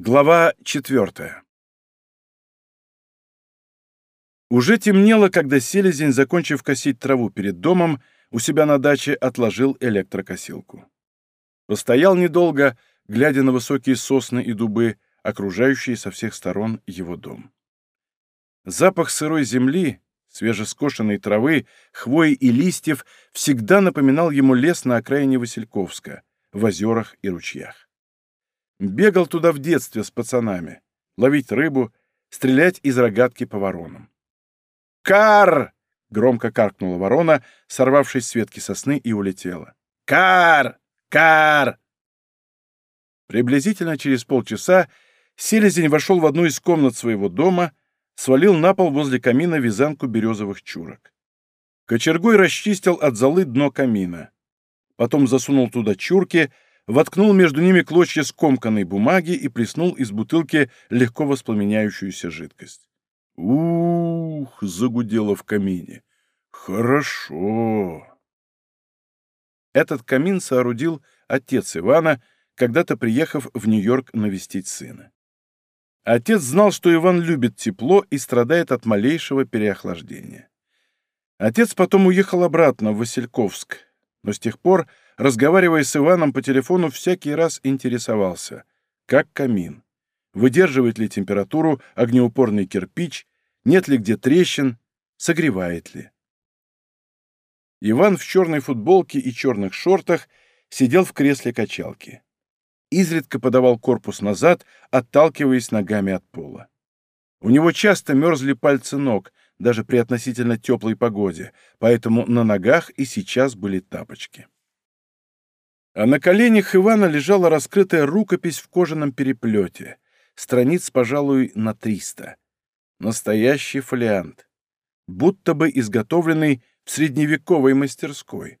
Глава четвертая. Уже темнело, когда селезень, закончив косить траву перед домом, у себя на даче отложил электрокосилку. Постоял недолго, глядя на высокие сосны и дубы, окружающие со всех сторон его дом. Запах сырой земли, свежескошенной травы, хвои и листьев всегда напоминал ему лес на окраине Васильковска, в озерах и ручьях. Бегал туда в детстве с пацанами. Ловить рыбу, стрелять из рогатки по воронам. «Кар!» — громко каркнула ворона, сорвавшись с ветки сосны и улетела. «Кар! Кар!» Приблизительно через полчаса селезень вошел в одну из комнат своего дома, свалил на пол возле камина вязанку березовых чурок. Кочергой расчистил от золы дно камина. Потом засунул туда чурки — воткнул между ними клочья скомканной бумаги и плеснул из бутылки легко воспламеняющуюся жидкость. «Ух!» — загудело в камине. «Хорошо!» Этот камин соорудил отец Ивана, когда-то приехав в Нью-Йорк навестить сына. Отец знал, что Иван любит тепло и страдает от малейшего переохлаждения. Отец потом уехал обратно в Васильковск, но с тех пор разговаривая с Иваном по телефону, всякий раз интересовался, как камин, выдерживает ли температуру огнеупорный кирпич, нет ли где трещин, согревает ли. Иван в черной футболке и черных шортах сидел в кресле качалки. Изредка подавал корпус назад, отталкиваясь ногами от пола. У него часто мерзли пальцы ног, даже при относительно теплой погоде, поэтому на ногах и сейчас были тапочки а на коленях Ивана лежала раскрытая рукопись в кожаном переплете, страниц, пожалуй, на триста. Настоящий фолиант, будто бы изготовленный в средневековой мастерской.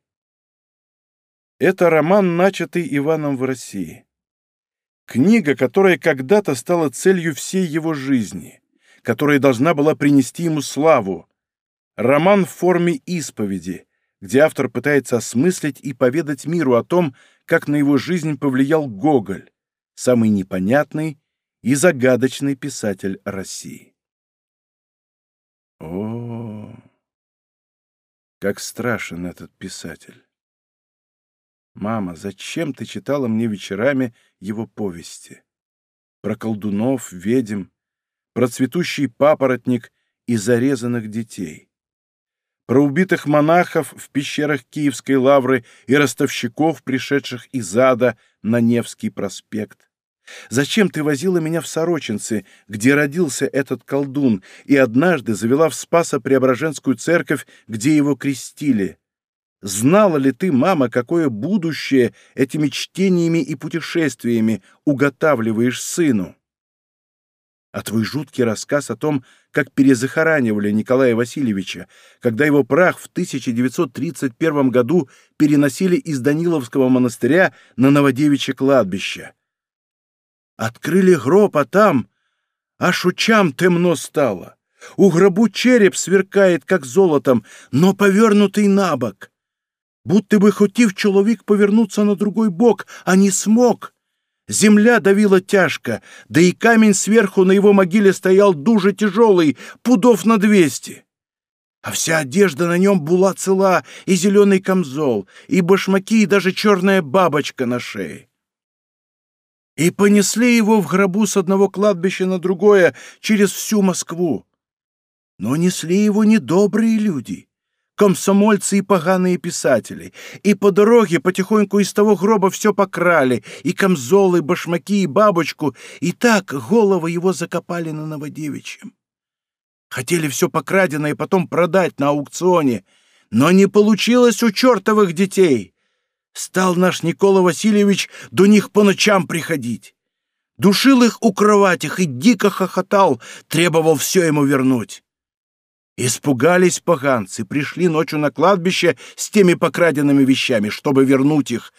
Это роман, начатый Иваном в России. Книга, которая когда-то стала целью всей его жизни, которая должна была принести ему славу. Роман в форме исповеди, где автор пытается осмыслить и поведать миру о том, как на его жизнь повлиял Гоголь, самый непонятный и загадочный писатель России. О, как страшен этот писатель! Мама, зачем ты читала мне вечерами его повести? Про колдунов, ведьм, про цветущий папоротник и зарезанных детей про убитых монахов в пещерах Киевской лавры и ростовщиков, пришедших из ада на Невский проспект. Зачем ты возила меня в Сорочинцы, где родился этот колдун, и однажды завела в Спасо-Преображенскую церковь, где его крестили? Знала ли ты, мама, какое будущее этими чтениями и путешествиями уготавливаешь сыну? А твой жуткий рассказ о том, как перезахоранивали Николая Васильевича, когда его прах в 1931 году переносили из Даниловского монастыря на Новодевичье кладбище. Открыли гроб, а там аж учам темно стало. У гробу череп сверкает, как золотом, но повернутый на бок. Будто бы хотів чоловік повернуться на другой бок, а не смог — Земля давила тяжко, да и камень сверху на его могиле стоял дуже тяжелый, пудов на двести. А вся одежда на нем была цела, и зеленый камзол, и башмаки, и даже черная бабочка на шее. И понесли его в гробу с одного кладбища на другое через всю Москву. Но несли его недобрые люди комсомольцы и поганые писатели. И по дороге потихоньку из того гроба все покрали, и камзолы, башмаки, и бабочку, и так головы его закопали на Новодевичьем. Хотели все покраденное потом продать на аукционе, но не получилось у чертовых детей. Стал наш Никола Васильевич до них по ночам приходить. Душил их у кроватях и дико хохотал, требовал все ему вернуть. Испугались поганцы, пришли ночью на кладбище с теми покраденными вещами, чтобы вернуть их.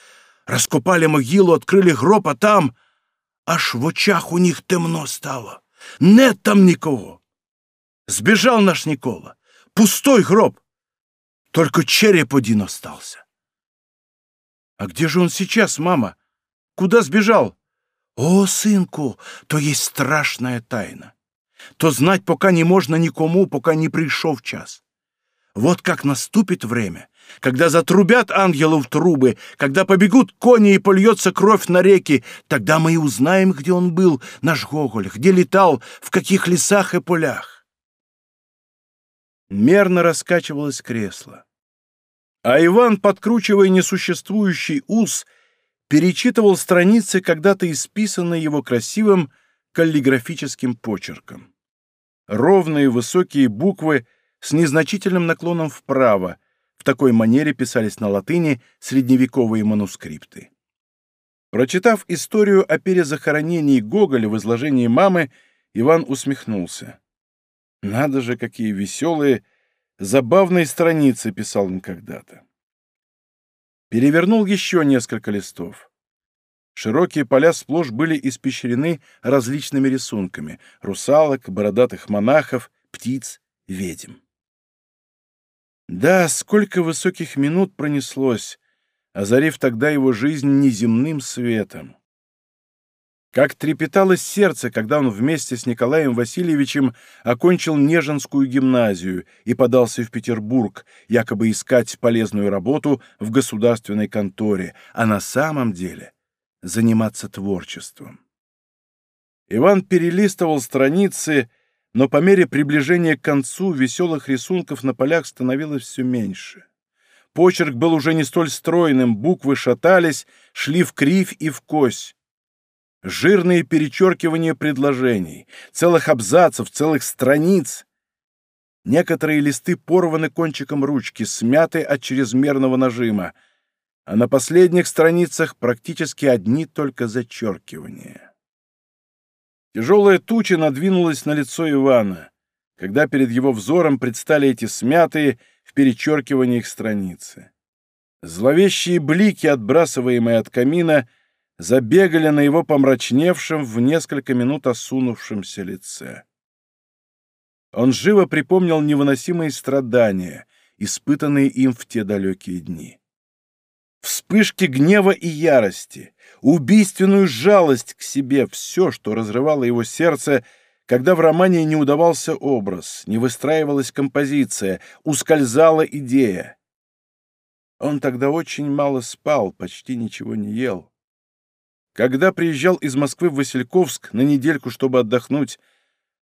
Раскопали могилу, открыли гроб, а там аж в очах у них темно стало. Нет там никого. Сбежал наш Никола. Пустой гроб. Только череп один остался. А где же он сейчас, мама? Куда сбежал? О, синку, то есть страшная тайна. То знать пока не можно никому, пока не пришел час. Вот как наступит время, когда затрубят ангелов трубы, когда побегут кони и польется кровь на реки, тогда мы и узнаем, где он был, наш Гоголь, где летал, в каких лесах и полях. Мерно раскачивалось кресло. А Иван, подкручивая несуществующий ус, перечитывал страницы, когда-то исписанные его красивым каллиграфическим почерком. Ровные высокие буквы с незначительным наклоном вправо, в такой манере писались на латыни средневековые манускрипты. Прочитав историю о перезахоронении Гоголя в изложении мамы, Иван усмехнулся. Надо же, какие веселые, забавные страницы писал он когда-то. Перевернул еще несколько листов. Широкие поля сплошь были испещрены различными рисунками — русалок, бородатых монахов, птиц, ведьм. Да, сколько высоких минут пронеслось, озарив тогда его жизнь неземным светом. Как трепеталось сердце, когда он вместе с Николаем Васильевичем окончил Нежинскую гимназию и подался в Петербург, якобы искать полезную работу в государственной конторе, а на самом деле заниматься творчеством. Иван перелистывал страницы, но по мере приближения к концу веселых рисунков на полях становилось все меньше. Почерк был уже не столь стройным, буквы шатались, шли в кривь и в кось жирные перечеркивания предложений, целых абзацев, целых страниц. Некоторые листы порваны кончиком ручки, смяты от чрезмерного нажима, а на последних страницах практически одни только зачеркивания. Тяжелая туча надвинулась на лицо Ивана, когда перед его взором предстали эти смятые в перечеркиваниях страницы. Зловещие блики, отбрасываемые от камина, — забегали на его помрачневшем, в несколько минут осунувшемся лице. Он живо припомнил невыносимые страдания, испытанные им в те далекие дни. Вспышки гнева и ярости, убийственную жалость к себе, все, что разрывало его сердце, когда в романе не удавался образ, не выстраивалась композиция, ускользала идея. Он тогда очень мало спал, почти ничего не ел. Когда приезжал из Москвы в Васильковск на недельку, чтобы отдохнуть,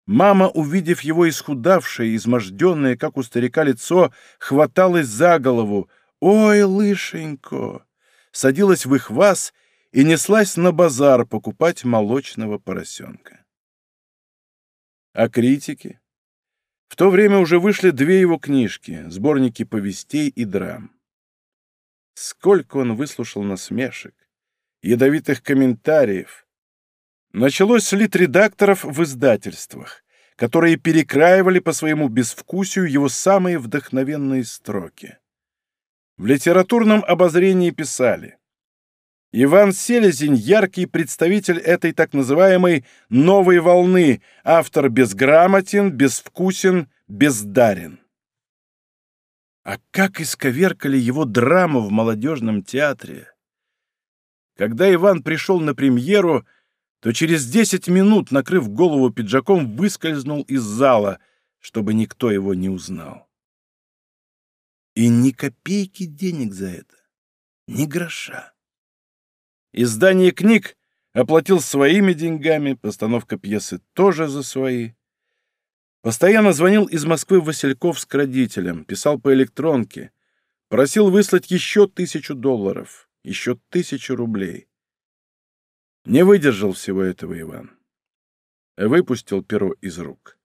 мама, увидев его исхудавшее, изможденное, как у старика, лицо, хваталась за голову. «Ой, лышенько!» Садилась в их вас и неслась на базар покупать молочного поросенка. А критики? В то время уже вышли две его книжки, сборники повестей и драм. Сколько он выслушал насмешек, ядовитых комментариев. Началось с литредакторов в издательствах, которые перекраивали по своему безвкусию его самые вдохновенные строки. В литературном обозрении писали Иван Селезень — яркий представитель этой так называемой «новой волны», автор безграмотен, безвкусен, бездарен. А как исковеркали его драму в молодежном театре! Когда Иван пришел на премьеру, то через десять минут, накрыв голову пиджаком, выскользнул из зала, чтобы никто его не узнал. И ни копейки денег за это, ни гроша. Издание книг оплатил своими деньгами, постановка пьесы тоже за свои. Постоянно звонил из Москвы в Васильковск родителям, писал по электронке, просил выслать еще тысячу долларов еще тысячу рублей. Не выдержал всего этого Иван. Выпустил перо из рук.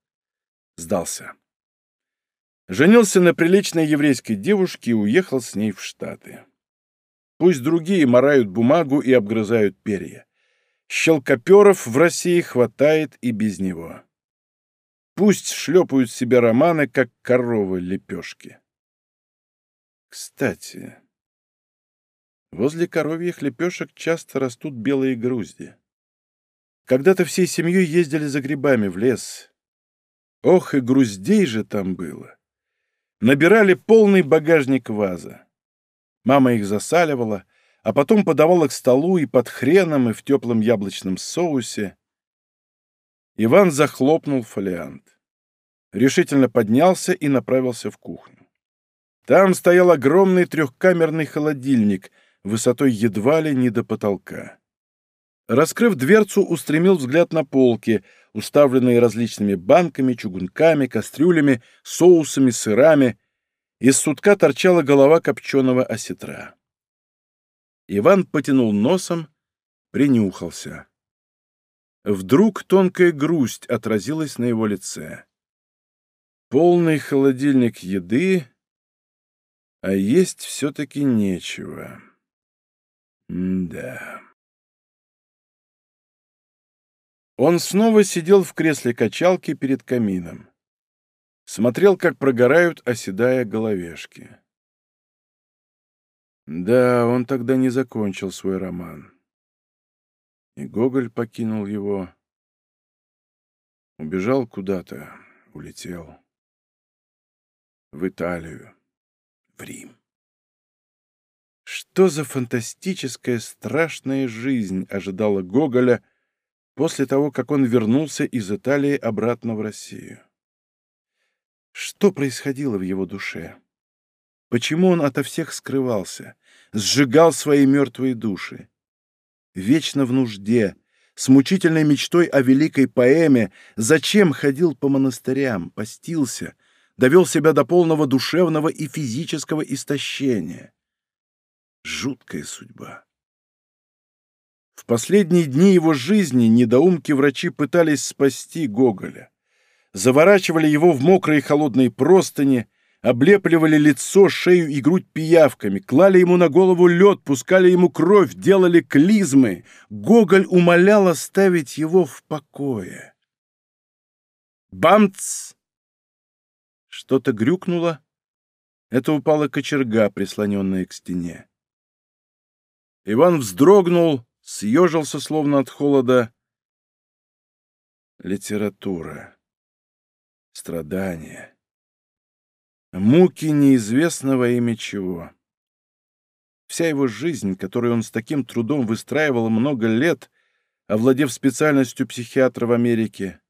Сдался. Женился на приличной еврейской девушке и уехал с ней в Штаты. Пусть другие морают бумагу и обгрызают перья. Щелкоперов в России хватает и без него. Пусть шлепают себе романы, как коровы лепешки. Кстати, Возле коровьих лепешек часто растут белые грузди. Когда-то всей семьей ездили за грибами в лес. Ох, и груздей же там было! Набирали полный багажник ваза. Мама их засаливала, а потом подавала к столу и под хреном, и в теплом яблочном соусе. Иван захлопнул фолиант. Решительно поднялся и направился в кухню. Там стоял огромный трехкамерный холодильник, высотой едва ли не до потолка. Раскрыв дверцу, устремил взгляд на полки, уставленные различными банками, чугунками, кастрюлями, соусами, сырами. Из сутка торчала голова копченого осетра. Иван потянул носом, принюхался. Вдруг тонкая грусть отразилась на его лице. Полный холодильник еды, а есть все-таки нечего. М да. Он снова сидел в кресле качалки перед камином. Смотрел, как прогорают, оседая головешки. Да, он тогда не закончил свой роман. И Гоголь покинул его. Убежал куда-то, улетел. В Италию, в Рим. Что за фантастическая, страшная жизнь ожидала Гоголя после того, как он вернулся из Италии обратно в Россию? Что происходило в его душе? Почему он ото всех скрывался, сжигал свои мертвые души? Вечно в нужде, с мучительной мечтой о великой поэме, зачем ходил по монастырям, постился, довел себя до полного душевного и физического истощения? Жуткая судьба. В последние дни его жизни недоумки-врачи пытались спасти Гоголя. Заворачивали его в мокрые холодные простыни, облепливали лицо, шею и грудь пиявками, клали ему на голову лед, пускали ему кровь, делали клизмы. Гоголь умолял оставить его в покое. Бамц! Что-то грюкнуло. Это упала кочерга, прислоненная к стене. Иван вздрогнул, съежился словно от холода. Литература. Страдания. Муки неизвестного имя чего. Вся его жизнь, которую он с таким трудом выстраивал много лет, овладев специальностью психиатра в Америке,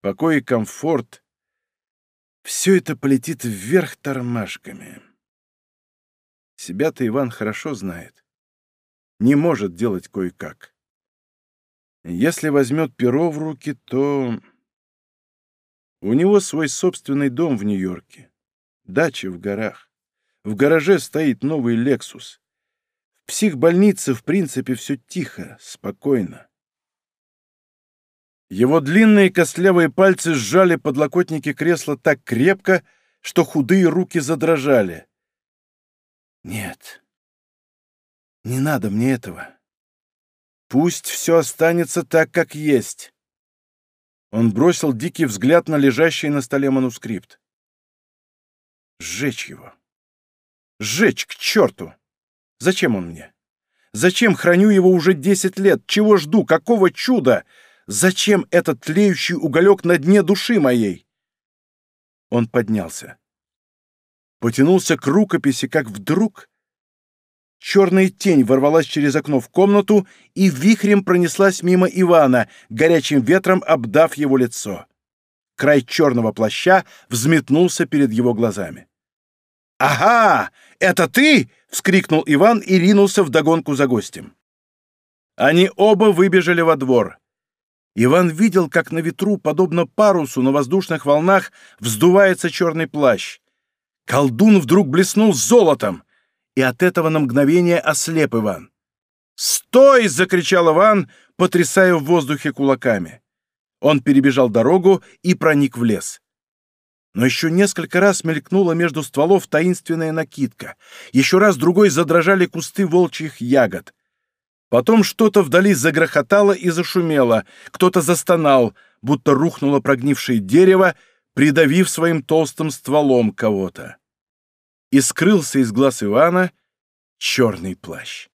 покой и комфорт, все это полетит вверх тормашками. Себя-то Иван хорошо знает. Не может делать кое-как. Если возьмет перо в руки, то... У него свой собственный дом в Нью-Йорке. Дача в горах. В гараже стоит новый «Лексус». В психбольнице, в принципе, все тихо, спокойно. Его длинные костлявые пальцы сжали подлокотники кресла так крепко, что худые руки задрожали. «Нет, не надо мне этого. Пусть все останется так, как есть». Он бросил дикий взгляд на лежащий на столе манускрипт. Сжечь его. Сжечь к черту! Зачем он мне? Зачем храню его уже десять лет? Чего жду? Какого чуда? Зачем этот тлеющий уголек на дне души моей? Он поднялся. Потянулся к рукописи, как вдруг... Черная тень ворвалась через окно в комнату и вихрем пронеслась мимо Ивана, горячим ветром обдав его лицо. Край черного плаща взметнулся перед его глазами. «Ага! Это ты!» — вскрикнул Иван и ринулся вдогонку за гостем. Они оба выбежали во двор. Иван видел, как на ветру, подобно парусу на воздушных волнах, вздувается черный плащ. Колдун вдруг блеснул золотом, и от этого на мгновение ослеп Иван. «Стой!» — закричал Иван, потрясая в воздухе кулаками. Он перебежал дорогу и проник в лес но еще несколько раз мелькнула между стволов таинственная накидка. Еще раз другой задрожали кусты волчьих ягод. Потом что-то вдали загрохотало и зашумело, кто-то застонал, будто рухнуло прогнившее дерево, придавив своим толстым стволом кого-то. И скрылся из глаз Ивана черный плащ.